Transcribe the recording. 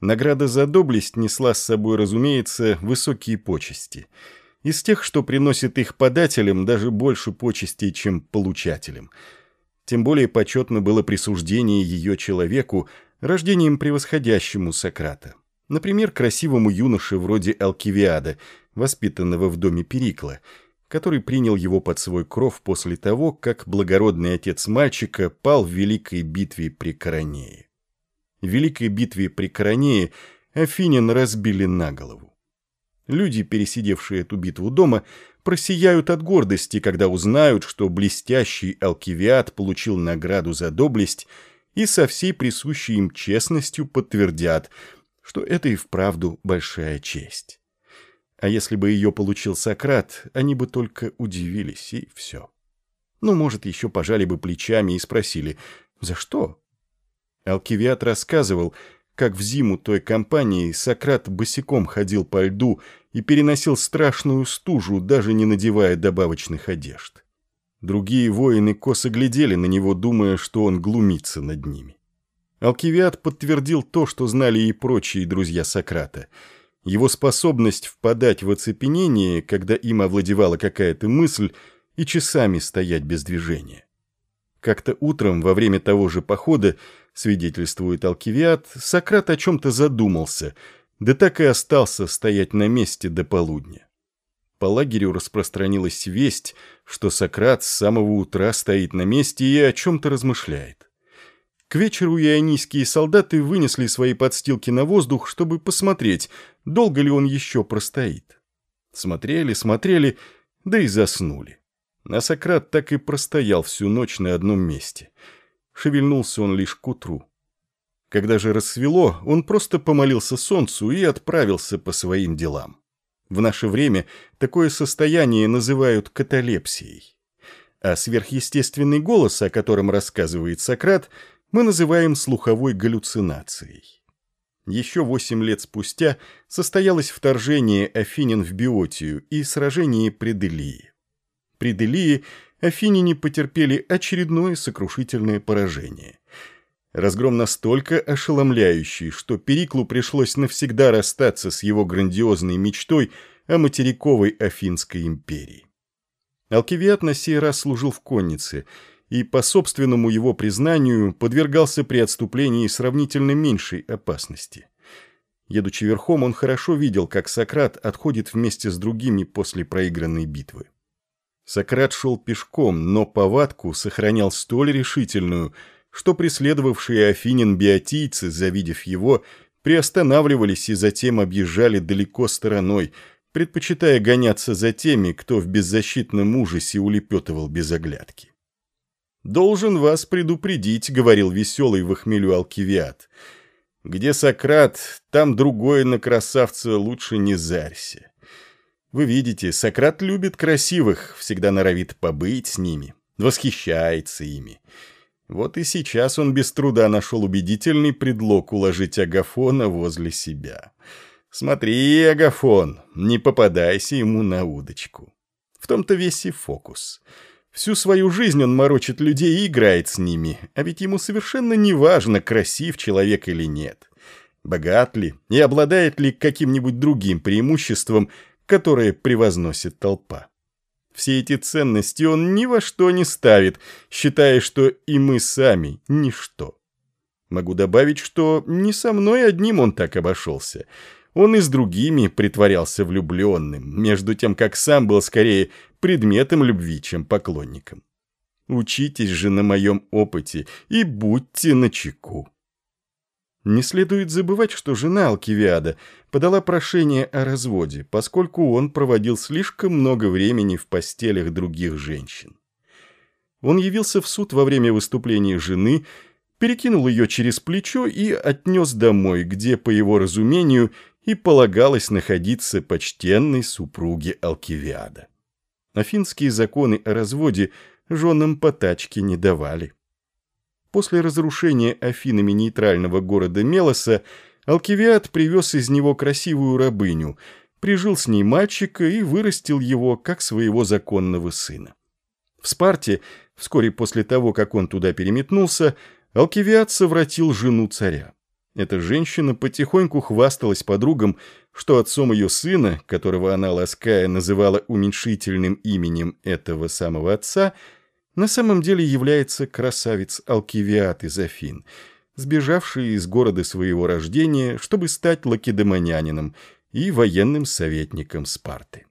Награда за доблесть несла с собой, разумеется, высокие почести. Из тех, что приносит их подателям, даже больше почестей, чем получателям. Тем более почетно было присуждение ее человеку, рождением превосходящему Сократа. Например, красивому юноше вроде Алкивиада, воспитанного в доме Перикла, который принял его под свой кров после того, как благородный отец мальчика пал в великой битве при Коронее. В великой битве при Коронее Афинин разбили на голову. Люди, пересидевшие эту битву дома, просияют от гордости, когда узнают, что блестящий Алкивиад получил награду за доблесть и со всей присущей им честностью подтвердят, что это и вправду большая честь. А если бы ее получил Сократ, они бы только удивились, и все. Ну, может, еще пожали бы плечами и спросили, за что? Алкивиад рассказывал, как в зиму той кампании Сократ босиком ходил по льду и переносил страшную стужу, даже не надевая добавочных одежд. Другие воины косо глядели на него, думая, что он глумится над ними. Алкивиад подтвердил то, что знали и прочие друзья Сократа. Его способность впадать в оцепенение, когда им овладевала какая-то мысль, и часами стоять без движения. Как-то утром, во время того же похода, свидетельствует Алкивиад, Сократ о чем-то задумался, да так и остался стоять на месте до полудня. По лагерю распространилась весть, что Сократ с самого утра стоит на месте и о чем-то размышляет. К вечеру ионийские солдаты вынесли свои подстилки на воздух, чтобы посмотреть, долго ли он еще простоит. Смотрели, смотрели, да и заснули. А Сократ так и простоял всю ночь на одном месте. Шевельнулся он лишь к утру. Когда же рассвело, он просто помолился солнцу и отправился по своим делам. В наше время такое состояние называют каталепсией. А сверхъестественный голос, о котором рассказывает Сократ – мы называем слуховой галлюцинацией. Еще восемь лет спустя состоялось вторжение Афинин в Биотию и сражение при Делии. При Делии афиняне потерпели очередное сокрушительное поражение. Разгром настолько ошеломляющий, что Периклу пришлось навсегда расстаться с его грандиозной мечтой о материковой Афинской империи. Алкивиад на сей раз служил в коннице – и, по собственному его признанию, подвергался при отступлении сравнительно меньшей опасности. Едучи верхом, он хорошо видел, как Сократ отходит вместе с другими после проигранной битвы. Сократ шел пешком, но повадку сохранял столь решительную, что преследовавшие Афинин биотийцы, завидев его, приостанавливались и затем объезжали далеко стороной, предпочитая гоняться за теми, кто в беззащитном ужасе улепетывал без оглядки. «Должен вас предупредить», — говорил веселый в охмелю Алкивиад. «Где Сократ, там другое на красавца лучше не зарься. Вы видите, Сократ любит красивых, всегда норовит побыть с ними, восхищается ими. Вот и сейчас он без труда нашел убедительный предлог уложить Агафона возле себя. Смотри, Агафон, не попадайся ему на удочку. В том-то весь и фокус». Всю свою жизнь он морочит людей и играет с ними, а ведь ему совершенно не важно, красив человек или нет. Богат ли и обладает ли каким-нибудь другим преимуществом, которое превозносит толпа. Все эти ценности он ни во что не ставит, считая, что и мы сами – ничто. Могу добавить, что не со мной одним он так обошелся – он и с другими притворялся влюбленным, между тем, как сам был скорее предметом любви, чем поклонником. Учитесь же на моем опыте и будьте начеку. Не следует забывать, что жена Алкивиада подала прошение о разводе, поскольку он проводил слишком много времени в постелях других женщин. Он явился в суд во время выступления жены перекинул ее через плечо и отнес домой, где, по его разумению, и полагалось находиться почтенной супруге Алкивиада. Афинские законы о разводе женам по тачке не давали. После разрушения Афинами нейтрального города Мелоса Алкивиад привез из него красивую рабыню, прижил с ней мальчика и вырастил его как своего законного сына. В Спарте, вскоре после того, как он туда переметнулся, Алкивиад совратил жену царя. Эта женщина потихоньку хвасталась подругам, что отцом ее сына, которого она, лаская, называла уменьшительным именем этого самого отца, на самом деле является красавец Алкивиат из Афин, сбежавший из города своего рождения, чтобы стать лакедемонянином и военным советником Спарты.